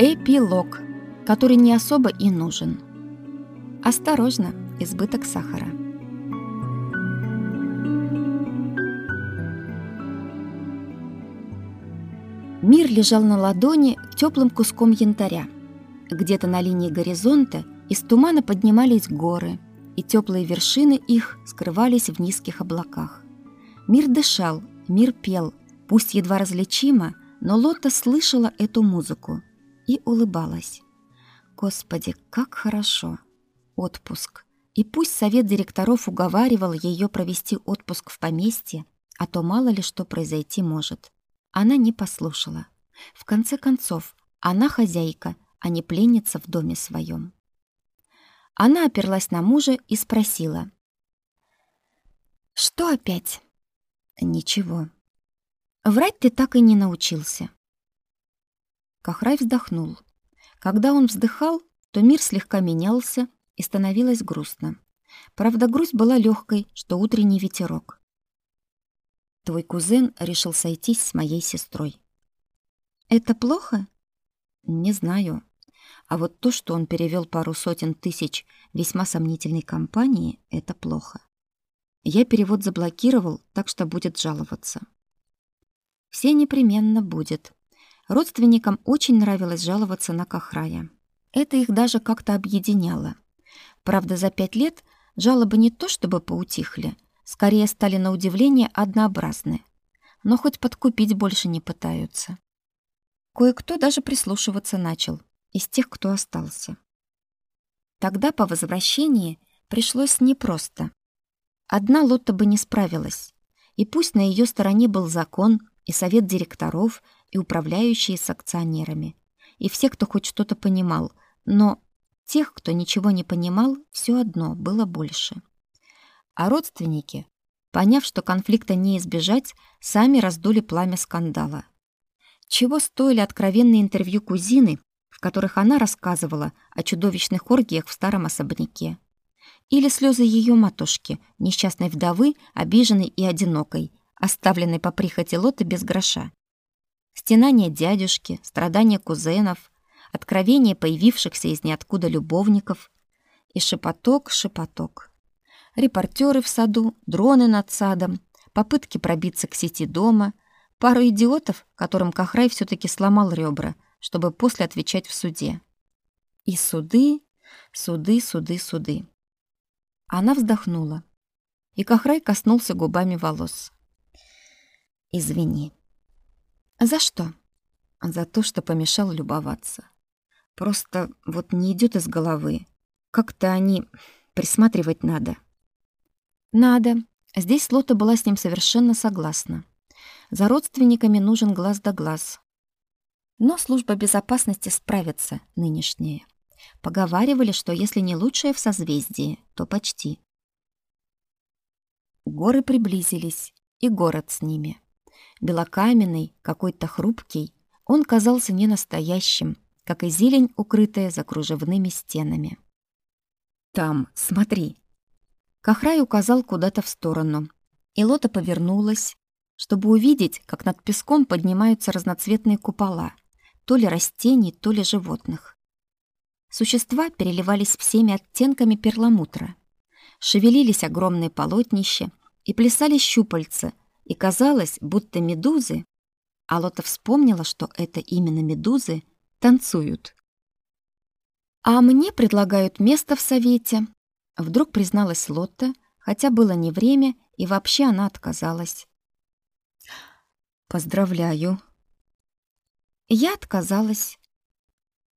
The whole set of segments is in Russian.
Эпилог, который не особо и нужен. Осторожно, избыток сахара. Мир лежал на ладони теплым куском янтаря. Где-то на линии горизонта из тумана поднимались горы, и теплые вершины их скрывались в низких облаках. Мир дышал, мир пел, пусть едва различимо, но Лота слышала эту музыку и улыбалась. Господи, как хорошо! Отпуск. И пусть совет директоров уговаривал ее провести отпуск в поместье, а то мало ли что произойти может. Она не послушала. В конце концов, она хозяйка, а не пленница в доме своем. Она оперлась на мужа и спросила. «Что опять?» «Ничего. Врать ты так и не научился. Кахрай вздохнул. Когда он вздыхал, то мир слегка менялся и становилось грустно. Правда, грусть была легкой, что утренний ветерок. Твой кузен решил сойтись с моей сестрой. Это плохо? Не знаю. А вот то, что он перевел пару сотен тысяч весьма сомнительной компании, это плохо. Я перевод заблокировал, так что будет жаловаться. Все непременно будет. Родственникам очень нравилось жаловаться на Кахрая. Это их даже как-то объединяло. Правда, за пять лет жалобы не то чтобы поутихли, скорее стали на удивление однообразны. Но хоть подкупить больше не пытаются. Кое-кто даже прислушиваться начал, из тех, кто остался. Тогда по возвращении пришлось непросто. Одна Лотта бы не справилась, и пусть на ее стороне был закон и совет директоров, и управляющие с акционерами, и все, кто хоть что-то понимал, но тех, кто ничего не понимал, все одно было больше. А родственники, поняв, что конфликта не избежать, сами раздули пламя скандала. Чего стоили откровенные интервью кузины, в которых она рассказывала о чудовищных оргиях в старом особняке. Или слезы ее матушки, несчастной вдовы, обиженной и одинокой, оставленной по прихоти Лоты без гроша стенания дядюшки, страдания кузенов, откровения появившихся из ниоткуда любовников и шепоток-шепоток. Репортеры в саду, дроны над садом, попытки пробиться к сети дома, пару идиотов, которым Кахрай все таки сломал ребра, чтобы после отвечать в суде. И суды, суды, суды, суды. Она вздохнула, и Кахрай коснулся губами волос. «Извини». За что? За то, что помешал любоваться. Просто вот не идет из головы. Как-то они... Присматривать надо. Надо. Здесь Лота была с ним совершенно согласна. За родственниками нужен глаз да глаз. Но служба безопасности справится, нынешняя. Поговаривали, что если не лучшее в созвездии, то почти. Горы приблизились, и город с ними. Белокаменный, какой-то хрупкий, он казался не настоящим, как и зелень, укрытая за кружевными стенами. «Там, смотри!» Кахрай указал куда-то в сторону, и Лота повернулась, чтобы увидеть, как над песком поднимаются разноцветные купола, то ли растений, то ли животных. Существа переливались всеми оттенками перламутра. Шевелились огромные полотнища и плясали щупальца, и казалось, будто медузы, а Лота вспомнила, что это именно медузы, танцуют. «А мне предлагают место в совете», — вдруг призналась Лотта, хотя было не время, и вообще она отказалась. «Поздравляю». Я отказалась.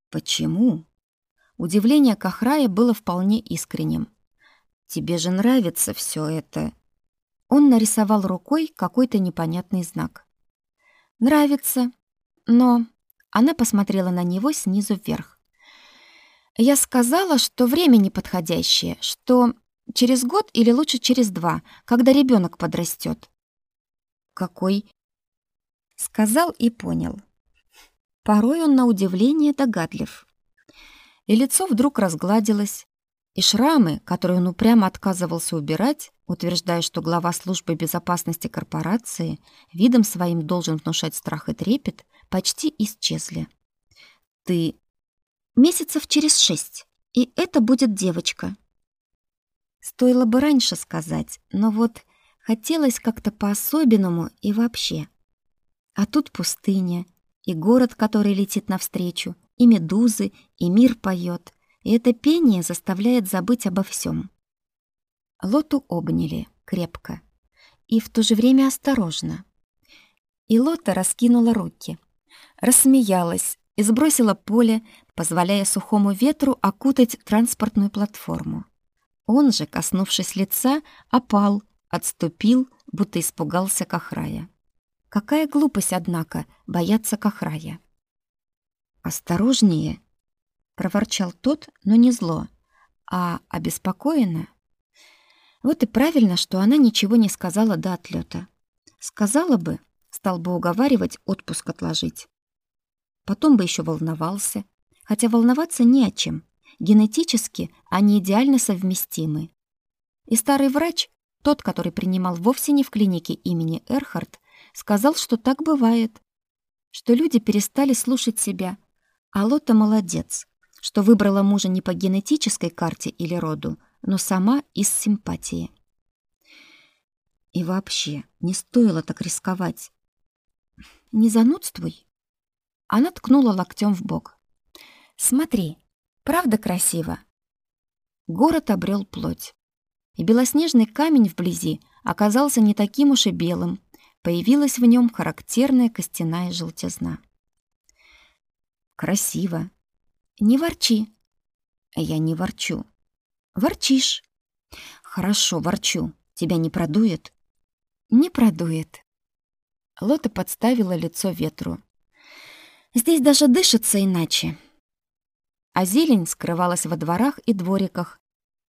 «Почему?» Удивление Кахрая было вполне искренним. «Тебе же нравится все это», он нарисовал рукой какой-то непонятный знак. «Нравится, но...» Она посмотрела на него снизу вверх. «Я сказала, что время неподходящее, что через год или лучше через два, когда ребенок подрастет. «Какой?» Сказал и понял. Порой он на удивление догадлив. И лицо вдруг разгладилось, и шрамы, которые он упрямо отказывался убирать, утверждая, что глава службы безопасности корпорации видом своим должен внушать страх и трепет, почти исчезли. Ты месяцев через шесть, и это будет девочка. Стоило бы раньше сказать, но вот хотелось как-то по-особенному и вообще. А тут пустыня, и город, который летит навстречу, и медузы, и мир поет, и это пение заставляет забыть обо всем. Лоту обняли крепко и в то же время осторожно. И Лота раскинула руки, рассмеялась и сбросила поле, позволяя сухому ветру окутать транспортную платформу. Он же, коснувшись лица, опал, отступил, будто испугался Кахрая. Какая глупость, однако, бояться Кахрая. «Осторожнее!» — проворчал тот, но не зло, а обеспокоенно. Вот и правильно, что она ничего не сказала до отлета. Сказала бы, стал бы уговаривать отпуск отложить. Потом бы еще волновался, хотя волноваться не о чем. Генетически они идеально совместимы. И старый врач, тот, который принимал вовсе не в клинике имени Эрхард, сказал, что так бывает, что люди перестали слушать себя, а Лота молодец, что выбрала мужа не по генетической карте или роду, но сама из симпатии. И вообще, не стоило так рисковать. Не занудствуй. Она ткнула локтем в бок. Смотри, правда красиво? Город обрел плоть. И белоснежный камень вблизи оказался не таким уж и белым. Появилась в нем характерная костяная желтизна. Красиво. Не ворчи. Я не ворчу. Ворчишь. Хорошо, ворчу. Тебя не продует? Не продует. Лота подставила лицо ветру. Здесь даже дышится иначе. А зелень скрывалась во дворах и двориках,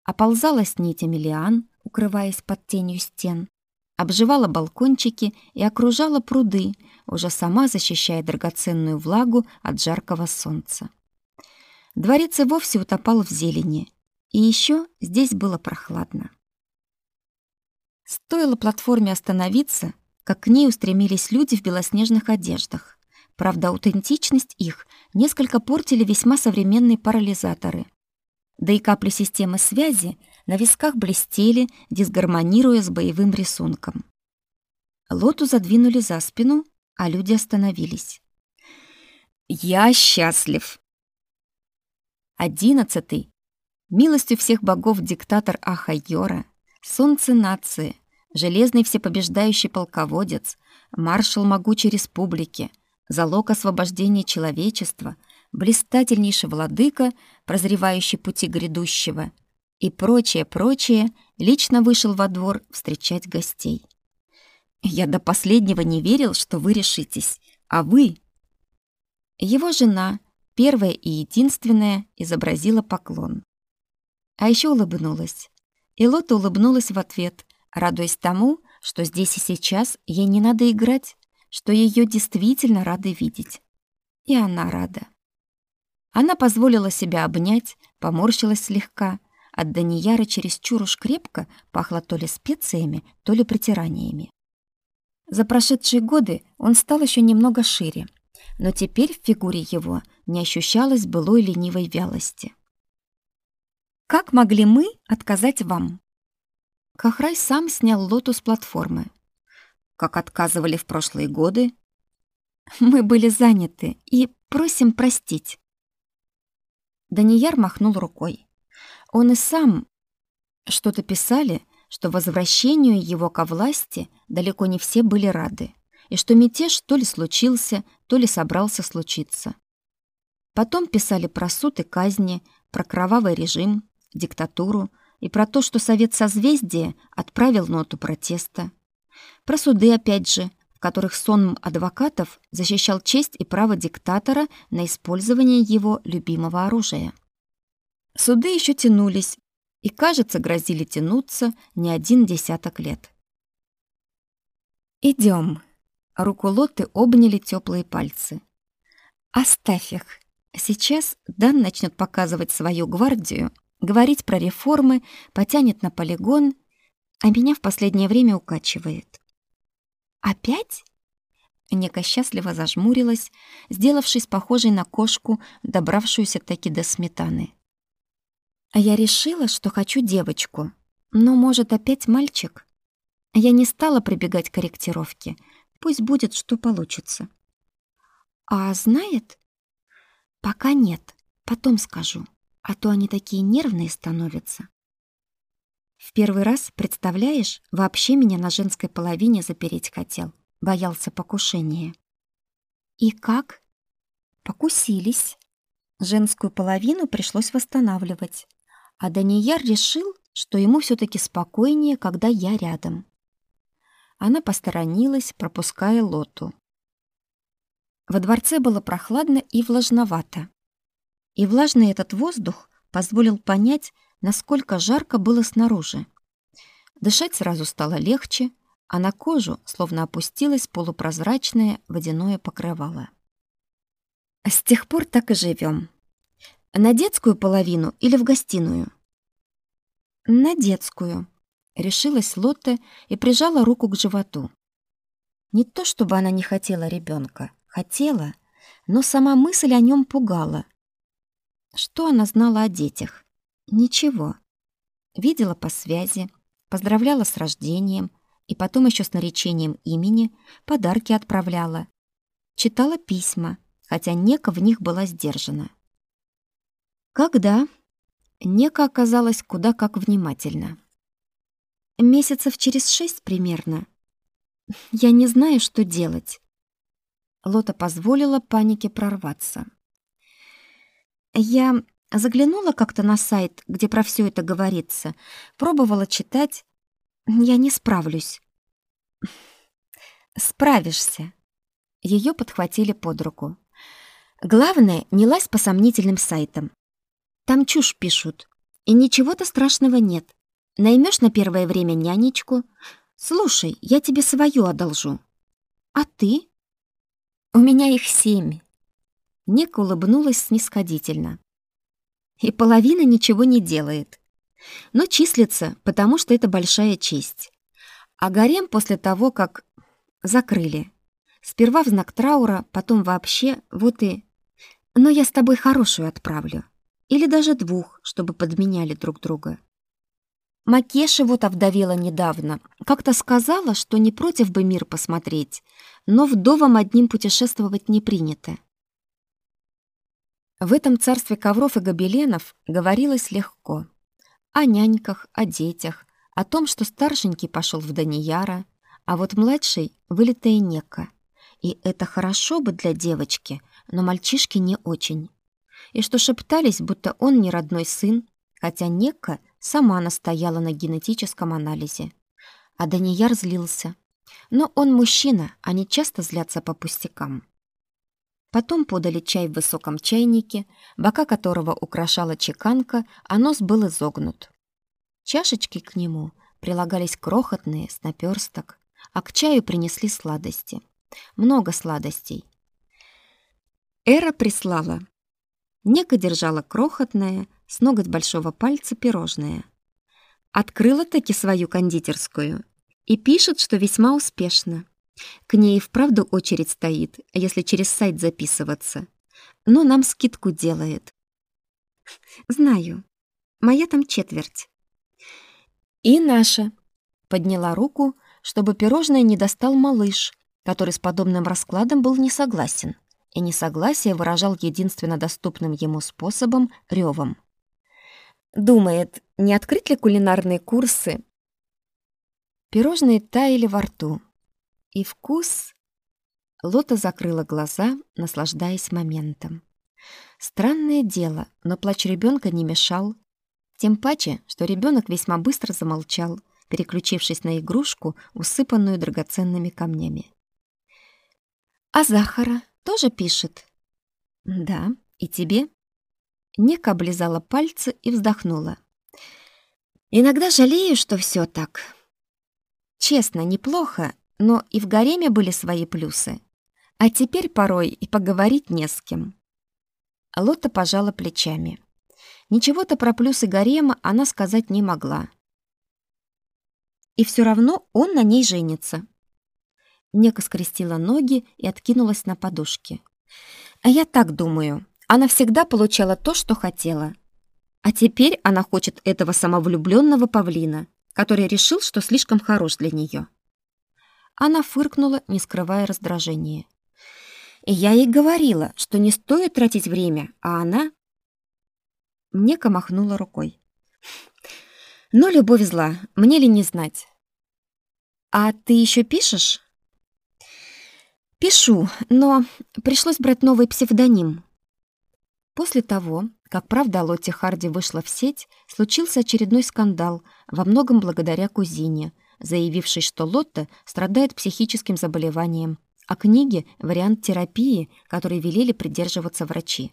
оползалась нитями лиан, укрываясь под тенью стен, обживала балкончики и окружала пруды, уже сама защищая драгоценную влагу от жаркого солнца. Дворец и вовсе утопал в зелени, и еще здесь было прохладно. Стоило платформе остановиться, как к ней устремились люди в белоснежных одеждах. Правда, аутентичность их несколько портили весьма современные парализаторы. Да и капли системы связи на висках блестели, дисгармонируя с боевым рисунком. Лоту задвинули за спину, а люди остановились. «Я счастлив!» Одиннадцатый. Милостью всех богов диктатор Ахайора, солнце нации, железный всепобеждающий полководец, маршал могучей республики, залог освобождения человечества, блистательнейший владыка, прозревающий пути грядущего — и прочее-прочее, лично вышел во двор встречать гостей. «Я до последнего не верил, что вы решитесь, а вы...» Его жена, первая и единственная, изобразила поклон. А еще улыбнулась. И Лота улыбнулась в ответ, радуясь тому, что здесь и сейчас ей не надо играть, что ее действительно рады видеть. И она рада. Она позволила себя обнять, поморщилась слегка — от Данияра чересчур уж крепко пахло то ли специями, то ли притираниями. За прошедшие годы он стал еще немного шире, но теперь в фигуре его не ощущалось былой ленивой вялости. «Как могли мы отказать вам?» Кахрай сам снял лоту с платформы. «Как отказывали в прошлые годы?» «Мы были заняты и просим простить». Данияр махнул рукой. Он и сам что-то писали, что возвращению его ко власти далеко не все были рады, и что мятеж то ли случился, то ли собрался случиться. Потом писали про суд и казни, про кровавый режим, диктатуру и про то, что Совет Созвездия отправил ноту протеста. Про суды, опять же, в которых сонм адвокатов защищал честь и право диктатора на использование его любимого оружия. Суды еще тянулись и, кажется, грозили тянуться не один десяток лет. Идем. Руку Лоты обняли теплые пальцы. Оставь их. Сейчас Дан начнет показывать свою гвардию, говорить про реформы, потянет на полигон, а меня в последнее время укачивает. Опять? Нека счастливо зажмурилась, сделавшись похожей на кошку, добравшуюся таки до сметаны. А я решила, что хочу девочку, но, может, опять мальчик. Я не стала прибегать к корректировке. Пусть будет, что получится. А знает? Пока нет. Потом скажу. А то они такие нервные становятся. В первый раз, представляешь, вообще меня на женской половине запереть хотел. Боялся покушения. И как? Покусились. Женскую половину пришлось восстанавливать. А Данияр решил, что ему все таки спокойнее, когда я рядом. Она посторонилась, пропуская Лоту. Во дворце было прохладно и влажновато. И влажный этот воздух позволил понять, насколько жарко было снаружи. Дышать сразу стало легче, а на кожу словно опустилось полупрозрачное водяное покрывало. С тех пор так и живем. На детскую половину или в гостиную? На детскую, Решилась Лотте и прижала руку к животу. Не то чтобы она не хотела ребенка, хотела, но сама мысль о нем пугала. Что она знала о детях? Ничего. Видела по связи, поздравляла с рождением и потом еще с наречением имени, подарки отправляла. Читала письма, хотя Нека в них была сдержана. Когда? Нека оказалась куда как внимательна. Месяцев через шесть примерно. Я не знаю, что делать. Лота позволила панике прорваться. Я заглянула как-то на сайт, где про все это говорится, пробовала читать. Я не справлюсь. Справишься. Ее подхватили под руку. Главное, не лазь по сомнительным сайтам. Там чушь пишут, и ничего-то страшного нет. Наймешь на первое время нянечку? Слушай, я тебе свою одолжу. А ты? У меня их семь. Ника улыбнулась снисходительно. И половина ничего не делает. Но числится, потому что это большая честь. А гарем после того, как закрыли. Сперва в знак траура, потом вообще, вот и... Но я с тобой хорошую отправлю. Или даже двух, чтобы подменяли друг друга. Макеши вот овдовела недавно. Как-то сказала, что не против бы мир посмотреть, но вдовам одним путешествовать не принято. В этом царстве ковров и гобеленов говорилось легко. О няньках, о детях, о том, что старшенький пошел в Данияра, а вот младший — вылитая Нека. И это хорошо бы для девочки, но мальчишки не очень. И что шептались, будто он не родной сын, хотя Нека — Сама настояла на генетическом анализе. А Данияр злился. Но он мужчина, они часто злятся по пустякам. Потом подали чай в высоком чайнике, бока которого украшала чеканка, а нос был изогнут. Чашечки к нему прилагались крохотные, с наперсток, а к чаю принесли сладости. Много сладостей. Эра прислала. Нека держала крохотное, с ноготь большого пальца пирожное. Открыла таки свою кондитерскую и пишет, что весьма успешно. К ней вправду очередь стоит, если через сайт записываться. Но нам скидку делает. Знаю. Моя там четверть. И наша. Подняла руку, чтобы пирожное не достал малыш, который с подобным раскладом был не согласен. И несогласие выражал единственно доступным ему способом — ревом. Думает, не открыть ли кулинарные курсы. Пирожные таяли во рту. И вкус... Лота закрыла глаза, наслаждаясь моментом. Странное дело, но плач ребенка не мешал. Тем паче, что ребенок весьма быстро замолчал, переключившись на игрушку, усыпанную драгоценными камнями. «А Захара тоже пишет?» «Да, и тебе?» Ника облизала пальцы и вздохнула. Иногда жалею, что все так. Честно, неплохо, но и в гареме были свои плюсы. А теперь порой и поговорить не с кем. Лота пожала плечами. Ничего-то про плюсы гарема она сказать не могла. И все равно он на ней женится. Нека скрестила ноги и откинулась на подушке. А я так думаю. Она всегда получала то, что хотела. А теперь она хочет этого самовлюбленного павлина, который решил, что слишком хорош для нее. Она фыркнула, не скрывая раздражения. И я ей говорила, что не стоит тратить время, а она... Нека махнула рукой. Но любовь зла, мне ли не знать? А ты еще пишешь? Пишу, но пришлось брать новый псевдоним. После того, как правда Лотти Харди вышла в сеть, случился очередной скандал, во многом благодаря кузине, заявившей, что Лотта страдает психическим заболеванием, а книги — вариант терапии, который велели придерживаться врачи.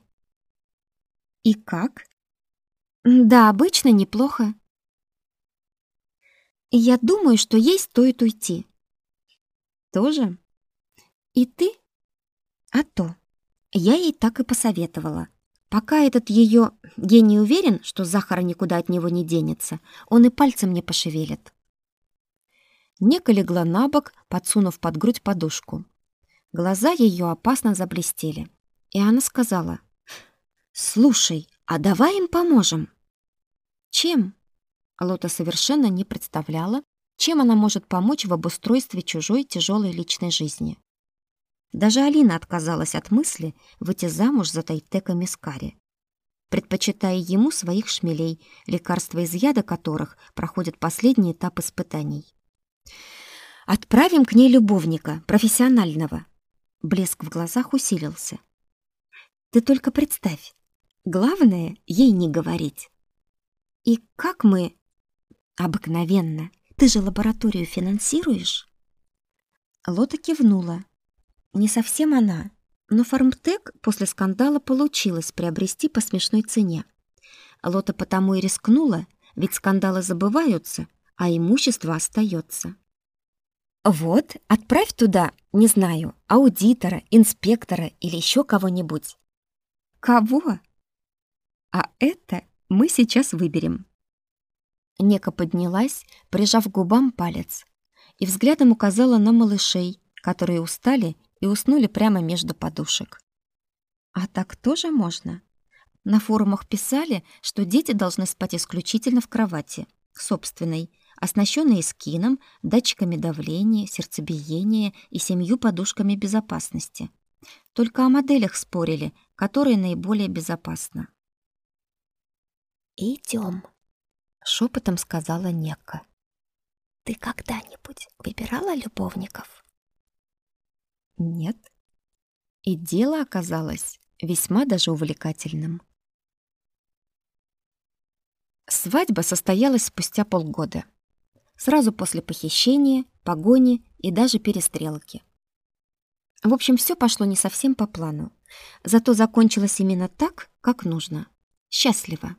«И как?» «Да, обычно неплохо. Я думаю, что ей стоит уйти. Тоже? И ты? А то. Я ей так и посоветовала. Пока этот ее гений уверен, что Захара никуда от него не денется, он и пальцем не пошевелит. Нека легла на бок, подсунув под грудь подушку. Глаза ее опасно заблестели. И она сказала, «Слушай, а давай им поможем». «Чем?» Лота совершенно не представляла, чем она может помочь в обустройстве чужой тяжелой личной жизни. Даже Алина отказалась от мысли выйти замуж за Тайтека Мискари, предпочитая ему своих шмелей, лекарства из яда которых проходят последний этап испытаний. «Отправим к ней любовника, профессионального». Блеск в глазах усилился. «Ты только представь, главное — ей не говорить». «И как мы...» Обыкновенно. Ты же лабораторию финансируешь? Лота кивнула. Не совсем она, но фармтек после скандала получилось приобрести по смешной цене. Лота потому и рискнула, ведь скандалы забываются, а имущество остается. Вот, отправь туда, не знаю, аудитора, инспектора или еще кого-нибудь. Кого? А это мы сейчас выберем. Нека поднялась, прижав к губам палец, и взглядом указала на малышей, которые устали и уснули прямо между подушек. А так тоже можно? На форумах писали, что дети должны спать исключительно в кровати, собственной, оснащенной скином, датчиками давления, сердцебиения и семью подушками безопасности. Только о моделях спорили, которые наиболее безопасны. «Идем», шепотом сказала Нека. Ты когда-нибудь выбирала любовников? Нет. И дело оказалось весьма даже увлекательным. Свадьба состоялась спустя полгода. Сразу после похищения, погони и даже перестрелки. В общем, все пошло не совсем по плану. Зато закончилось именно так, как нужно. Счастливо.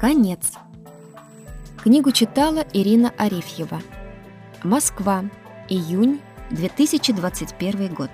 Конец. Книгу читала Ирина Арефьева. Москва. Июнь 2021 год.